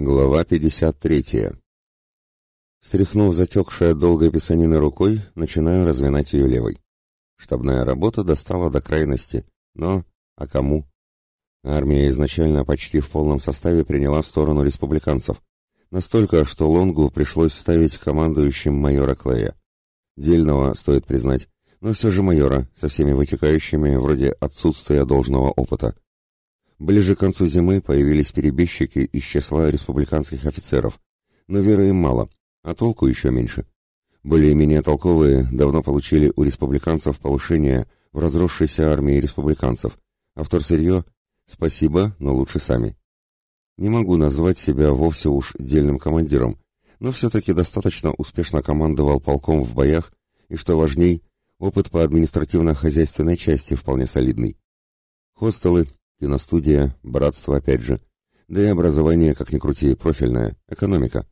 Глава 53. Стряхнув затекшей от долгой писанины рукой, начинаю разминать ее левой. Штабная работа достала до крайности, но... А кому? Армия изначально почти в полном составе приняла сторону республиканцев. Настолько, что Лонгу пришлось ставить командующим майора Клея. Дельного, стоит признать, но все же майора, со всеми вытекающими вроде отсутствия должного опыта. Ближе к концу зимы появились перебежчики из числа республиканских офицеров, но веры им мало, а толку еще меньше. Более-менее толковые давно получили у республиканцев повышение в разросшейся армии республиканцев, а вторсырье «спасибо, но лучше сами». Не могу назвать себя вовсе уж дельным командиром, но все-таки достаточно успешно командовал полком в боях, и, что важней, опыт по административно-хозяйственной части вполне солидный. Хостелы, Киностудия, братство опять же. Да и образование, как ни крути, профильное, экономика.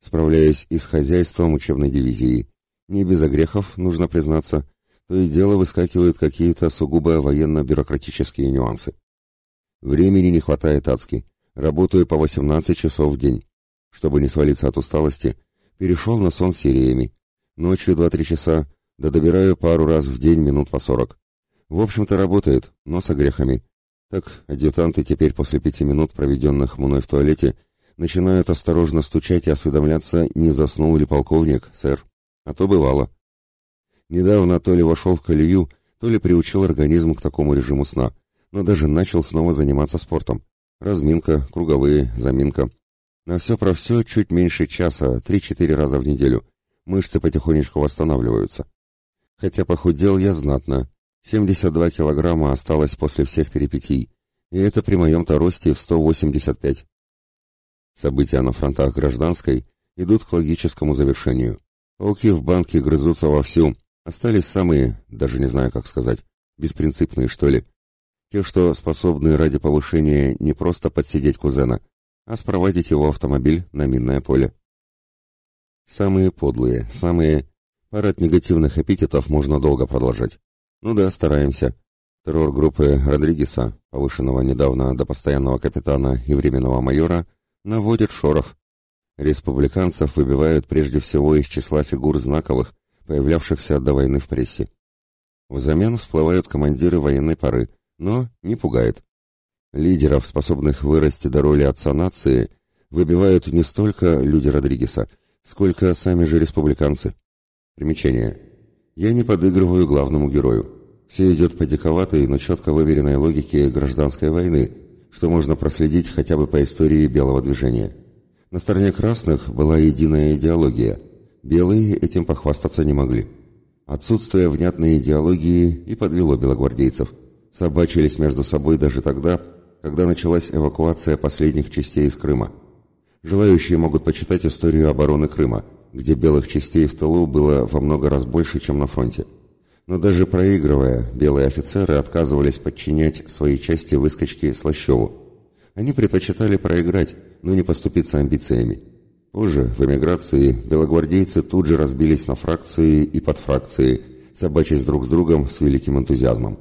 Справляюсь и с хозяйством учебной дивизии. Не без огрехов, нужно признаться, то и дело выскакивают какие-то сугубо военно-бюрократические нюансы. Времени не хватает адски. Работаю по 18 часов в день. Чтобы не свалиться от усталости, перешел на сон сериями. Ночью 2-3 часа, да добираю пару раз в день минут по 40. В общем-то работает, но с огрехами. Так, адъютанты теперь после пяти минут, проведенных мной в туалете, начинают осторожно стучать и осведомляться, не заснул ли полковник, сэр. А то бывало. Недавно то ли вошел в колею, то ли приучил организм к такому режиму сна, но даже начал снова заниматься спортом. Разминка, круговые, заминка. На все про все чуть меньше часа, три-четыре раза в неделю. Мышцы потихонечку восстанавливаются. Хотя похудел я знатно, 72 килограмма осталось после всех перипетий, и это при моем-то росте в 185. События на фронтах гражданской идут к логическому завершению. Пауки в банке грызутся вовсю, остались самые, даже не знаю как сказать, беспринципные что ли. Те, что способны ради повышения не просто подсидеть кузена, а спроводить его автомобиль на минное поле. Самые подлые, самые... Парад негативных эпитетов можно долго продолжать. Ну да, стараемся. Террор группы Родригеса, повышенного недавно до постоянного капитана и временного майора, наводит шорох. Республиканцев выбивают прежде всего из числа фигур знаковых, появлявшихся до войны в прессе. Взамен всплывают командиры военной поры, но не пугает. Лидеров, способных вырасти до роли отца нации, выбивают не столько люди Родригеса, сколько сами же республиканцы. Примечание. Я не подыгрываю главному герою. Все идет по диковатой, но четко выверенной логике гражданской войны, что можно проследить хотя бы по истории белого движения. На стороне красных была единая идеология. Белые этим похвастаться не могли. Отсутствие внятной идеологии и подвело белогвардейцев. Собачились между собой даже тогда, когда началась эвакуация последних частей из Крыма. Желающие могут почитать историю обороны Крыма – где белых частей в тылу было во много раз больше, чем на фронте. Но даже проигрывая, белые офицеры отказывались подчинять свои части выскочки Слащеву. Они предпочитали проиграть, но не поступиться амбициями. Позже, в эмиграции, белогвардейцы тут же разбились на фракции и подфракции, собачась друг с другом с великим энтузиазмом.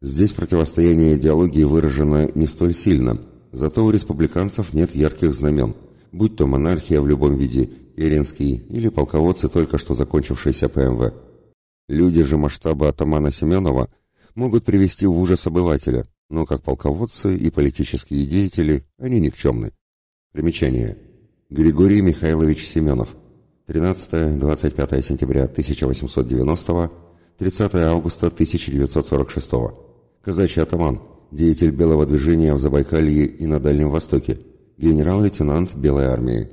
Здесь противостояние идеологии выражено не столь сильно, зато у республиканцев нет ярких знамен, будь то монархия в любом виде – Керенский или полководцы только что закончившейся ПМВ. Люди же масштаба атамана Семенова могут привести в ужас обывателя, но как полководцы и политические деятели они никчемны. Примечание. Григорий Михайлович Семенов. 13-25 сентября 1890 30 августа 1946 Казачий атаман, деятель белого движения в Забайкалье и на Дальнем Востоке, генерал-лейтенант Белой армии.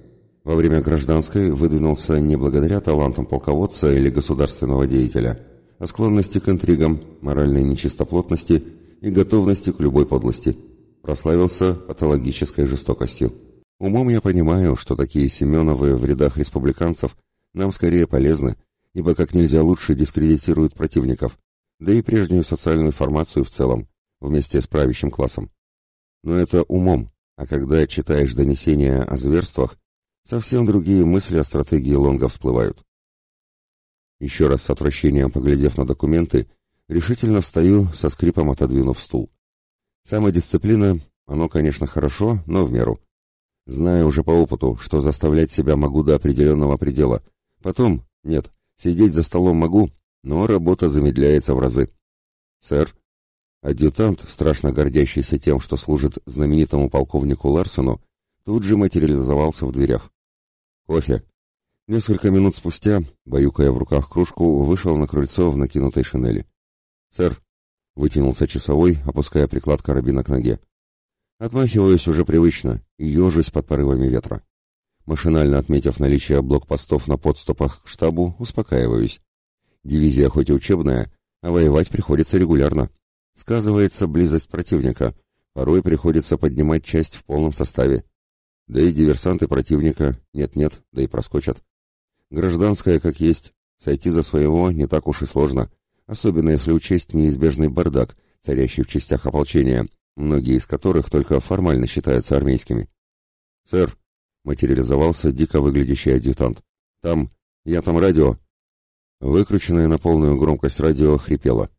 Во время гражданской выдвинулся не благодаря талантам полководца или государственного деятеля, а склонности к интригам, моральной нечистоплотности и готовности к любой подлости. Прославился патологической жестокостью. Умом я понимаю, что такие Семеновы в рядах республиканцев нам скорее полезны, ибо как нельзя лучше дискредитируют противников, да и прежнюю социальную формацию в целом, вместе с правящим классом. Но это умом, а когда читаешь донесения о зверствах, совсем другие мысли о стратегии Лонга всплывают. Еще раз с отвращением поглядев на документы, решительно встаю, со скрипом отодвинув стул. Самодисциплина, оно, конечно, хорошо, но в меру. Знаю уже по опыту, что заставлять себя могу до определенного предела. Потом, нет, сидеть за столом могу, но работа замедляется в разы. Сэр, адъютант, страшно гордящийся тем, что служит знаменитому полковнику Ларсону, тут же материализовался в дверях. Кофе. Несколько минут спустя, баюкая в руках кружку, вышел на крыльцо в накинутой шинели. «Сэр», — вытянулся часовой, опуская приклад карабина к ноге. Отмахиваюсь уже привычно и ежусь под порывами ветра. Машинально отметив наличие блокпостов на подступах к штабу, успокаиваюсь. Дивизия хоть и учебная, а воевать приходится регулярно. Сказывается близость противника, порой приходится поднимать часть в полном составе. Да и диверсанты противника нет-нет, да и проскочат. Гражданская как есть, сойти за своего не так уж и сложно, особенно если учесть неизбежный бардак, царящий в частях ополчения, многие из которых только формально считаются армейскими. «Сэр», — материализовался дико выглядящий адъютант, — «там, я там радио». Выкрученное на полную громкость радио хрипело.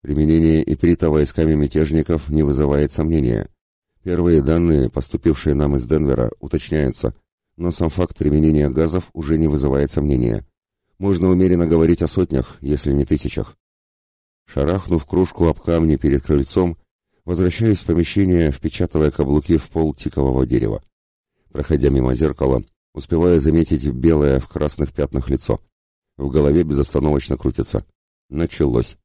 Применение иприта войсками мятежников не вызывает сомнения. Первые данные, поступившие нам из Денвера, уточняются, но сам факт применения газов уже не вызывает сомнения. Можно умеренно говорить о сотнях, если не тысячах. Шарахнув кружку об камни перед крыльцом, Возвращаюсь в помещение, впечатывая каблуки в пол тикового дерева. Проходя мимо зеркала, успеваю заметить белое в красных пятнах лицо. В голове безостановочно крутится. Началось.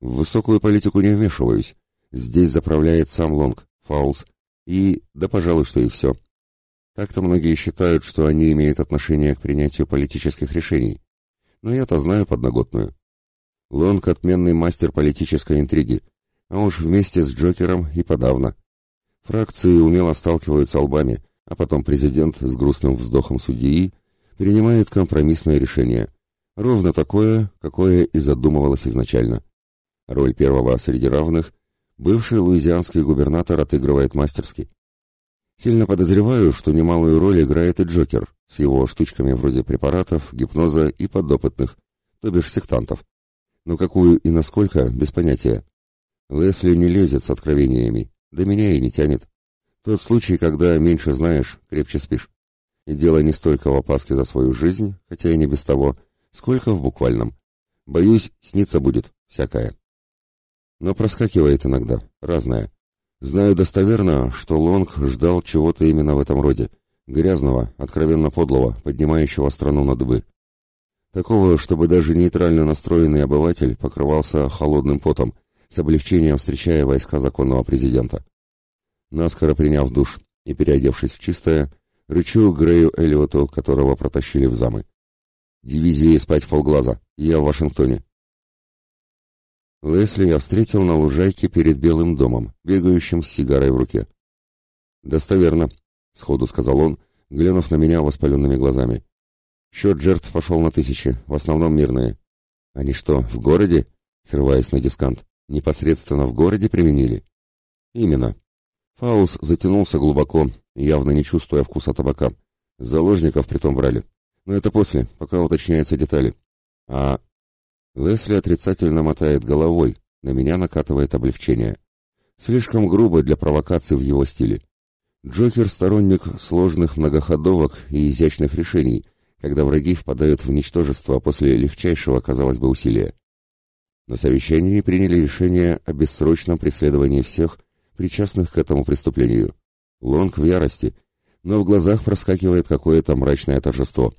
В высокую политику не вмешиваюсь. Здесь заправляет сам Лонг, Фаулс, и, да, пожалуй, что и все. Так-то многие считают, что они имеют отношение к принятию политических решений. Но я-то знаю подноготную. Лонг — отменный мастер политической интриги, а уж вместе с Джокером и подавно. Фракции умело сталкиваются лбами, а потом президент с грустным вздохом судьи принимает компромиссное решение. Ровно такое, какое и задумывалось изначально. Роль первого среди равных бывший луизианский губернатор отыгрывает мастерски. Сильно подозреваю, что немалую роль играет и Джокер с его штучками вроде препаратов, гипноза и подопытных, то бишь сектантов. Но какую и насколько, без понятия. Лесли не лезет с откровениями, до меня и не тянет. Тот случай, когда меньше знаешь, крепче спишь. И дело не столько в опаске за свою жизнь, хотя и не без того, сколько в буквальном. Боюсь, снится будет всякое. Но проскакивает иногда, разное. Знаю достоверно, что Лонг ждал чего-то именно в этом роде. Грязного, откровенно подлого, поднимающего страну на дыбы. Такого, чтобы даже нейтрально настроенный обыватель покрывался холодным потом, с облегчением встречая войска законного президента. Наскоро приняв душ и переодевшись в чистое, рычу Грею Эллиоту, которого протащили в замы. «Дивизии спать в полглаза. Я в Вашингтоне». Лесли я встретил на лужайке перед Белым домом, бегающим с сигарой в руке. «Достоверно», — сходу сказал он, глянув на меня воспаленными глазами. «Счет жертв пошел на тысячи, в основном мирные». «Они что, в городе?» — срываясь на дискант. Непосредственно в городе применили? Именно. Фаус затянулся глубоко, явно не чувствуя вкуса табака. Заложников притом брали. Но это после, пока уточняются детали. А... Лесли отрицательно мотает головой, на меня накатывает облегчение. Слишком грубо для провокации в его стиле. Джокер — сторонник сложных многоходовок и изящных решений, когда враги впадают в ничтожество после легчайшего, казалось бы, усилия. На совещании приняли решение о бессрочном преследовании всех, причастных к этому преступлению. Лонг в ярости, но в глазах проскакивает какое-то мрачное торжество.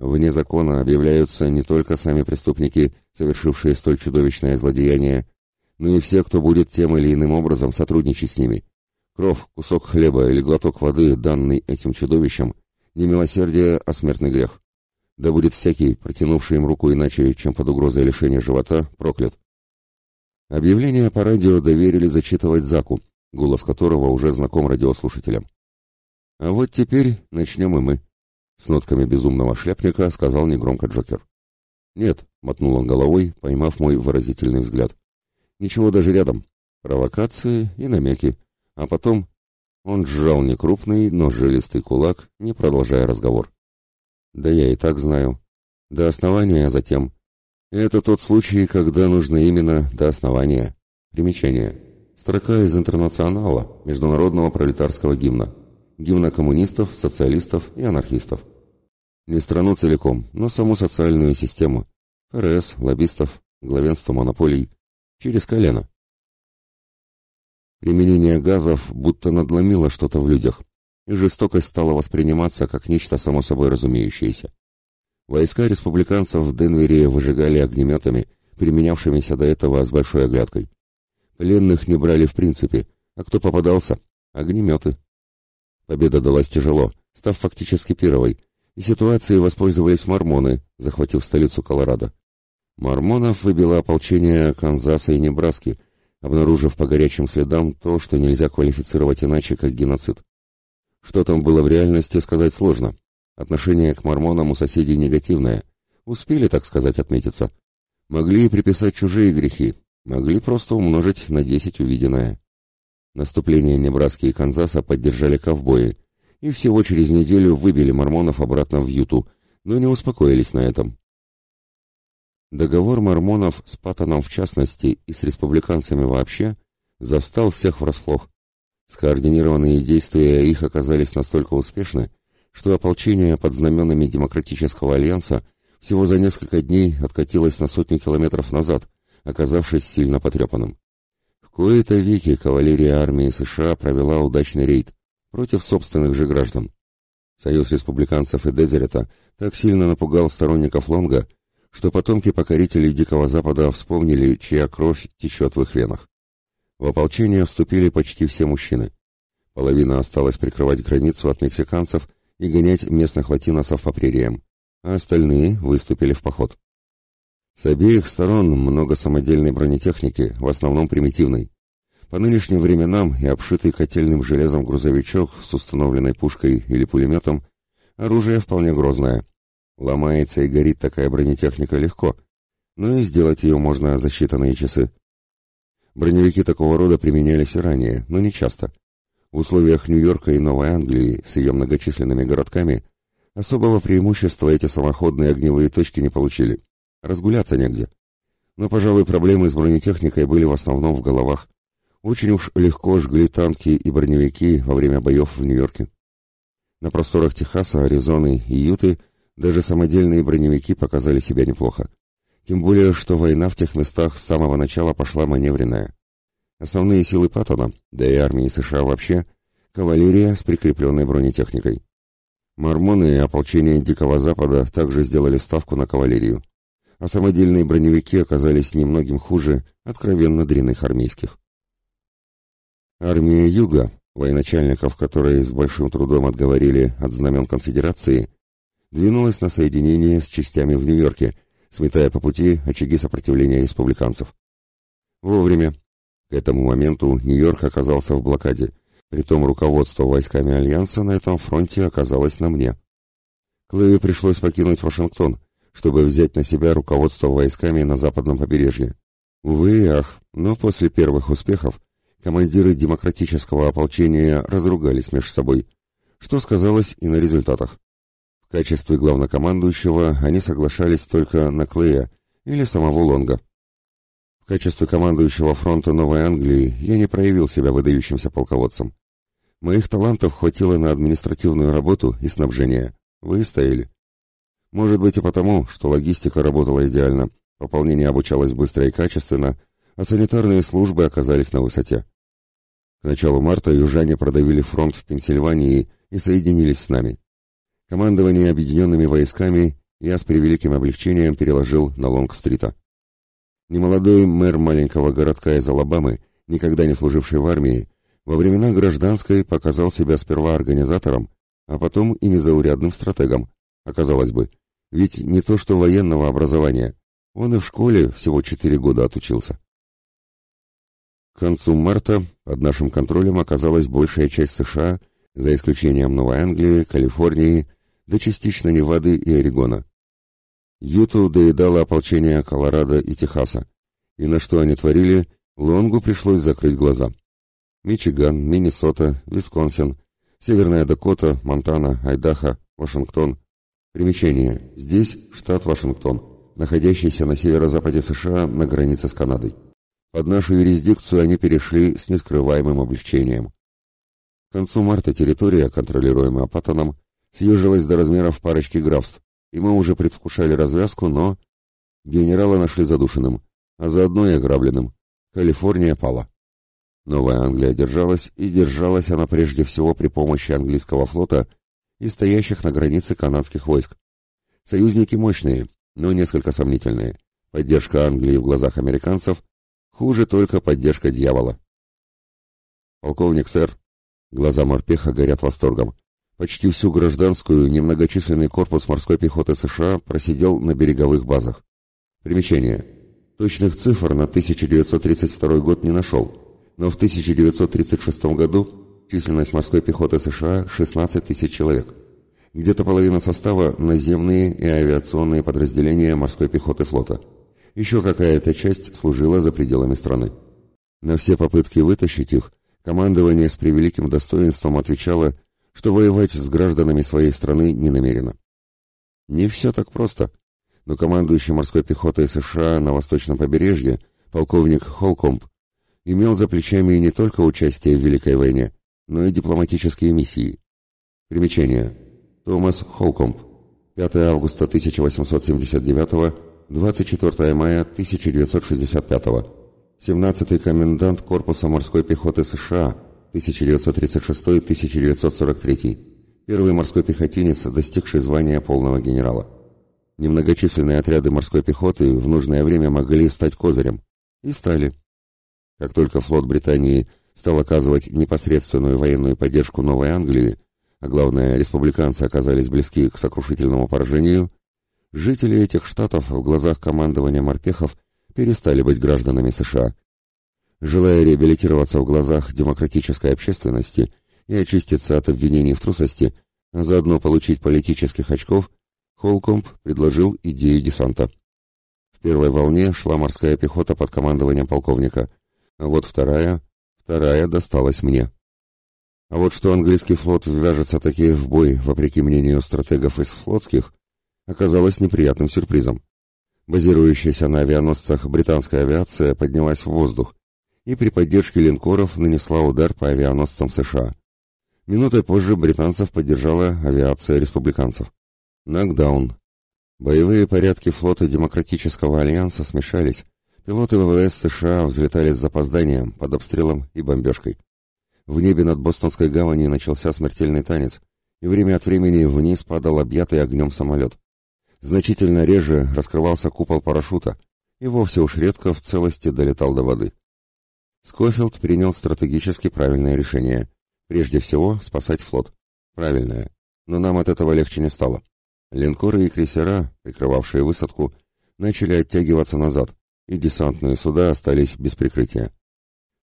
Вне закона объявляются не только сами преступники, совершившие столь чудовищное злодеяние, но и все, кто будет тем или иным образом сотрудничать с ними. Кровь, кусок хлеба или глоток воды, данный этим чудовищем, не милосердие, а смертный грех. Да будет всякий, протянувший им руку иначе, чем под угрозой лишения живота, проклят. Объявление по радио доверили зачитывать Заку, голос которого уже знаком радиослушателям. А вот теперь начнем и мы. С нотками безумного шляпника сказал негромко Джокер. «Нет», — мотнул он головой, поймав мой выразительный взгляд. «Ничего даже рядом. Провокации и намеки. А потом...» Он сжал некрупный, но жилистый кулак, не продолжая разговор. Да я и так знаю. До основания, затем. Это тот случай, когда нужно именно до основания. Примечание. Строка из интернационала, международного пролетарского гимна. гимна коммунистов, социалистов и анархистов. Не страну целиком, но саму социальную систему. ФРС, лоббистов, главенство монополий. Через колено. Применение газов будто надломило что-то в людях, и жестокость стала восприниматься как нечто само собой разумеющееся. Войска республиканцев в Денвере выжигали огнеметами, применявшимися до этого с большой оглядкой. Пленных не брали в принципе, а кто попадался — огнеметы. Победа далась тяжело, став фактически первой, и ситуацией воспользовались мормоны, захватив столицу Колорадо. Мормонов выбило ополчение Канзаса и Небраски — обнаружив по горячим следам то, что нельзя квалифицировать иначе, как геноцид. Что там было в реальности, сказать сложно. Отношение к мормонам у соседей негативное. Успели, так сказать, отметиться. Могли и приписать чужие грехи, могли просто умножить на десять увиденное. Наступление Небраски и Канзаса поддержали ковбои, и всего через неделю выбили мормонов обратно в Юту, но не успокоились на этом. Договор мормонов с Паттоном в частности и с республиканцами вообще застал всех врасплох. Скоординированные действия их оказались настолько успешны, что ополчение под знаменами Демократического альянса всего за несколько дней откатилось на сотню километров назад, оказавшись сильно потрепанным. В кои-то веки кавалерия армии США провела удачный рейд против собственных же граждан. Союз республиканцев и Дезерета так сильно напугал сторонников Лонга, что потомки покорителей Дикого Запада вспомнили, чья кровь течет в их венах. В ополчение вступили почти все мужчины. Половина осталась прикрывать границу от мексиканцев и гонять местных латиносов по прериям, а остальные выступили в поход. С обеих сторон много самодельной бронетехники, в основном примитивной. По нынешним временам и обшитый котельным железом грузовичок с установленной пушкой или пулеметом оружие вполне грозное – Ломается и горит такая бронетехника легко, но и сделать ее можно за считанные часы. Броневики такого рода применялись и ранее, но не часто. В условиях Нью-Йорка и Новой Англии с ее многочисленными городками особого преимущества эти самоходные огневые точки не получили. Разгуляться негде. Но, пожалуй, проблемы с бронетехникой были в основном в головах. Очень уж легко жгли танки и броневики во время боев в Нью-Йорке. На просторах Техаса, Аризоны и Юты – даже самодельные броневики показали себя неплохо. Тем более, что война в тех местах с самого начала пошла маневренная. Основные силы Паттона, да и армии США вообще, кавалерия с прикрепленной бронетехникой. Мормоны и ополчение Дикого Запада также сделали ставку на кавалерию. А самодельные броневики оказались немногим хуже откровенно дрянных армейских. Армия Юга, военачальников которой с большим трудом отговорили от знамен конфедерации, двинулась на соединение с частями в Нью-Йорке, сметая по пути очаги сопротивления республиканцев. Вовремя. К этому моменту Нью-Йорк оказался в блокаде, притом руководство войсками Альянса на этом фронте оказалось на мне. Клэю пришлось покинуть Вашингтон, чтобы взять на себя руководство войсками на западном побережье. Увы и ах, но после первых успехов командиры демократического ополчения разругались между собой, что сказалось и на результатах качестве главнокомандующего они соглашались только на Клея или самого Лонга. В качестве командующего фронта Новой Англии я не проявил себя выдающимся полководцем. Моих талантов хватило на административную работу и снабжение. Вы стояли. Может быть и потому, что логистика работала идеально, пополнение обучалось быстро и качественно, а санитарные службы оказались на высоте. К началу марта южане продавили фронт в Пенсильвании и соединились с нами. Командование объединенными войсками я с превеликим облегчением переложил на Лонг-стрита. Немолодой мэр маленького городка из Алабамы, никогда не служивший в армии, во времена гражданской показал себя сперва организатором, а потом и незаурядным стратегом, оказалось бы. Ведь не то что военного образования, он и в школе всего четыре года отучился. К концу марта под нашим контролем оказалась большая часть США, за исключением Новой Англии, Калифорнии да частично Невады и Орегона. Юту доедало ополчение Колорадо и Техаса, и на что они творили, Лонгу пришлось закрыть глаза. Мичиган, Миннесота, Висконсин, Северная Дакота, Монтана, Айдахо, Вашингтон. Примечание. Здесь штат Вашингтон, находящийся на северо-западе США на границе с Канадой. Под нашу юрисдикцию они перешли с нескрываемым облегчением. концу марта территория, контролируемая Паттоном, съежилась до размеров парочки графств, и мы уже предвкушали развязку, но... Генерала нашли задушенным, а заодно и ограбленным. Калифорния пала. Новая Англия держалась, и держалась она прежде всего при помощи английского флота и стоящих на границе канадских войск. Союзники мощные, но несколько сомнительные. Поддержка Англии в глазах американцев хуже только поддержка дьявола. Полковник, сэр, глаза морпеха горят восторгом. Почти всю гражданскую немногочисленный корпус морской пехоты США просидел на береговых базах. Примечание. Точных цифр на 1932 год не нашел, но в 1936 году численность морской пехоты США 16 тысяч человек. Где-то половина состава – наземные и авиационные подразделения морской пехоты флота. Еще какая-то часть служила за пределами страны. На все попытки вытащить их командование с превеликим достоинством отвечало, что воевать с гражданами своей страны не намерено. Не все так просто, но командующий морской пехотой США на восточном побережье, полковник Холкомб, имел за плечами не только участие в Великой войне, но и дипломатические миссии. Примечание. Томас Холкомб. 5 августа 1879 24 мая 1965 17-й комендант Корпуса морской пехоты США 1936-1943, первый морской пехотинец, достигший звания полного генерала. Немногочисленные отряды морской пехоты в нужное время могли стать козырем. И стали. Как только флот Британии стал оказывать непосредственную военную поддержку Новой Англии, а главное, республиканцы оказались близки к сокрушительному поражению, жители этих штатов в глазах командования морпехов перестали быть гражданами США. Желая реабилитироваться в глазах демократической общественности и очиститься от обвинений в трусости, а заодно получить политических очков, Холкомб предложил идею десанта. В первой волне шла морская пехота под командованием полковника, а вот вторая, вторая досталась мне. А вот что английский флот ввяжется таки в бой, вопреки мнению стратегов из флотских, оказалось неприятным сюрпризом. Базирующаяся на авианосцах британская авиация поднялась в воздух и при поддержке линкоров нанесла удар по авианосцам США. Минутой позже британцев поддержала авиация республиканцев. Нокдаун. Боевые порядки флота Демократического альянса смешались. Пилоты ВВС США взлетали с запозданием, под обстрелом и бомбежкой. В небе над Бостонской гаванью начался смертельный танец, и время от времени вниз падал объятый огнем самолет. Значительно реже раскрывался купол парашюта, и вовсе уж редко в целости долетал до воды. Скофилд принял стратегически правильное решение. Прежде всего, спасать флот. Правильное. Но нам от этого легче не стало. Линкоры и крейсера, прикрывавшие высадку, начали оттягиваться назад, и десантные суда остались без прикрытия.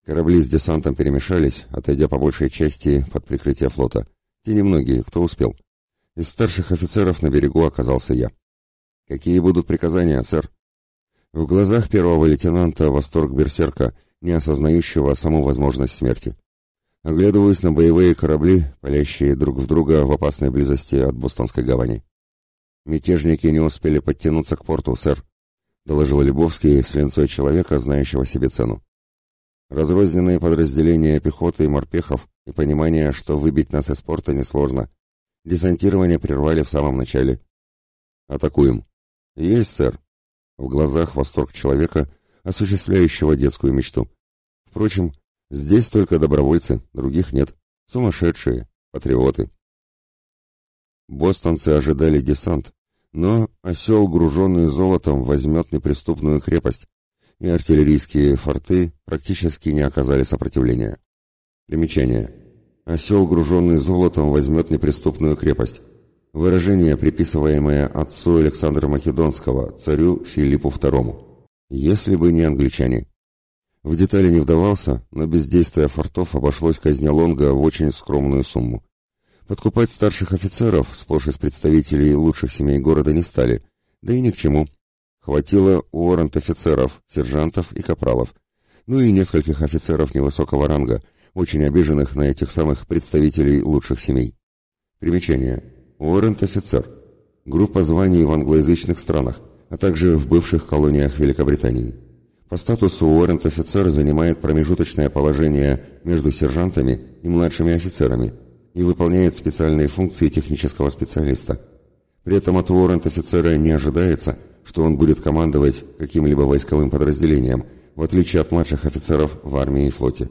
Корабли с десантом перемешались, отойдя по большей части под прикрытие флота. Те немногие, кто успел. Из старших офицеров на берегу оказался я. «Какие будут приказания, сэр?» В глазах первого лейтенанта восторг берсерка, не осознающего саму возможность смерти. Оглядываюсь на боевые корабли, палящие друг в друга в опасной близости от Бостонской гавани. «Мятежники не успели подтянуться к порту, сэр», — доложил Лебовский с линцой человека, знающего себе цену. «Разрозненные подразделения пехоты и морпехов и понимание, что выбить нас из порта несложно. Десантирование прервали в самом начале. Атакуем». «Есть, сэр». В глазах восторг человека, осуществляющего детскую мечту. Впрочем, здесь только добровольцы, других нет. Сумасшедшие, патриоты. Бостонцы ожидали десант, но осел, груженный золотом, возьмет неприступную крепость, и артиллерийские форты практически не оказали сопротивления. Примечание. Осел, груженный золотом, возьмет неприступную крепость. Выражение, приписываемое отцу Александра Македонского, царю Филиппу II. Если бы не англичане. В детали не вдавался, но бездействие фортов обошлось казне Лонга в очень скромную сумму. Подкупать старших офицеров, сплошь из представителей лучших семей города, не стали, да и ни к чему. Хватило уоррент-офицеров, сержантов и капралов, ну и нескольких офицеров невысокого ранга, очень обиженных на этих самых представителей лучших семей. Примечание. Уоррент-офицер. Группа званий в англоязычных странах, а также в бывших колониях Великобритании. По статусу уоррент-офицер занимает промежуточное положение между сержантами и младшими офицерами и выполняет специальные функции технического специалиста. При этом от уоррент-офицера не ожидается, что он будет командовать каким-либо войсковым подразделением, в отличие от младших офицеров в армии и флоте.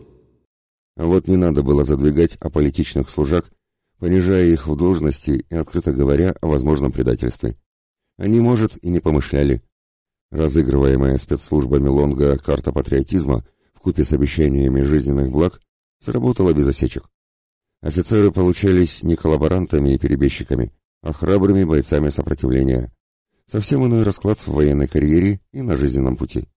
А вот не надо было задвигать аполитичных служак, понижая их в должности и открыто говоря о возможном предательстве. Они, может, и не помышляли, Разыгрываемая спецслужбами Лонга карта патриотизма в купе с обещаниями жизненных благ сработала без осечек. Офицеры получались не коллаборантами и перебежчиками, а храбрыми бойцами сопротивления. Совсем иной расклад в военной карьере и на жизненном пути.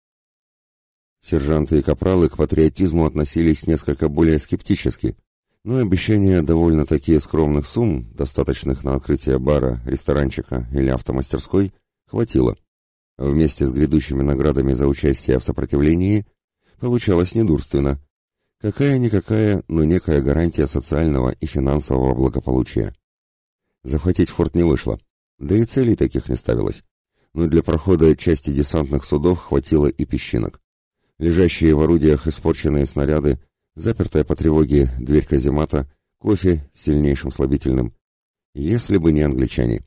Сержанты и капралы к патриотизму относились несколько более скептически, но обещания довольно-таки скромных сумм, достаточных на открытие бара, ресторанчика или автомастерской, хватило вместе с грядущими наградами за участие в сопротивлении, получалось недурственно. Какая-никакая, но некая гарантия социального и финансового благополучия. Захватить форт не вышло, да и целей таких не ставилось. Но для прохода части десантных судов хватило и песчинок. Лежащие в орудиях испорченные снаряды, запертая по тревоге дверь каземата, кофе с сильнейшим слабительным. Если бы не англичане.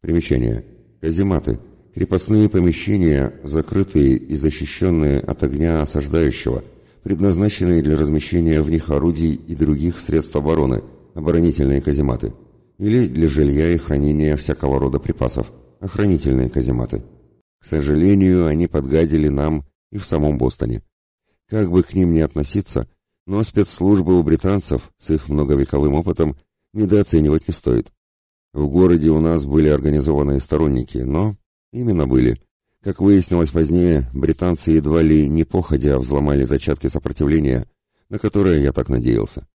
Примечание. Казематы – Крепостные помещения, закрытые и защищенные от огня осаждающего, предназначенные для размещения в них орудий и других средств обороны, оборонительные казематы, или для жилья и хранения всякого рода припасов, охранительные казематы. К сожалению, они подгадили нам и в самом Бостоне. Как бы к ним ни относиться, но спецслужбы у британцев с их многовековым опытом недооценивать не стоит. В городе у нас были организованные сторонники, но Именно были. Как выяснилось позднее, британцы едва ли не походя взломали зачатки сопротивления, на которое я так надеялся.